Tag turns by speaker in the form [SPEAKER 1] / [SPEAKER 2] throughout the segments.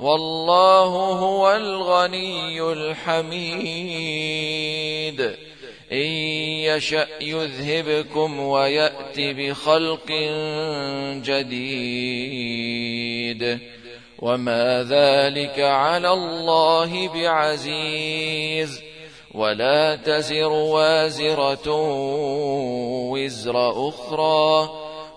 [SPEAKER 1] والله هو الغني الحميد. إن يشأ يذهبكم ويأت بخلق جديد. وما ذلك على الله بعزيز. ولا تزر وازرة وزر أخرى.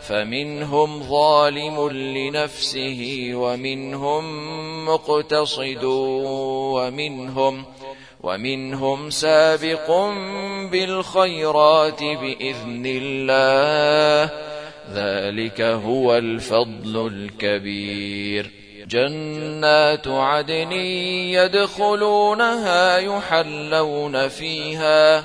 [SPEAKER 1] فمنهم ظالم لنفسه ومنهم مقتصد ومنهم ومنهم سابق بالخيرات بإذن الله. ذلك هو الفضل الكبير. جنات عدن يدخلونها يحلون فيها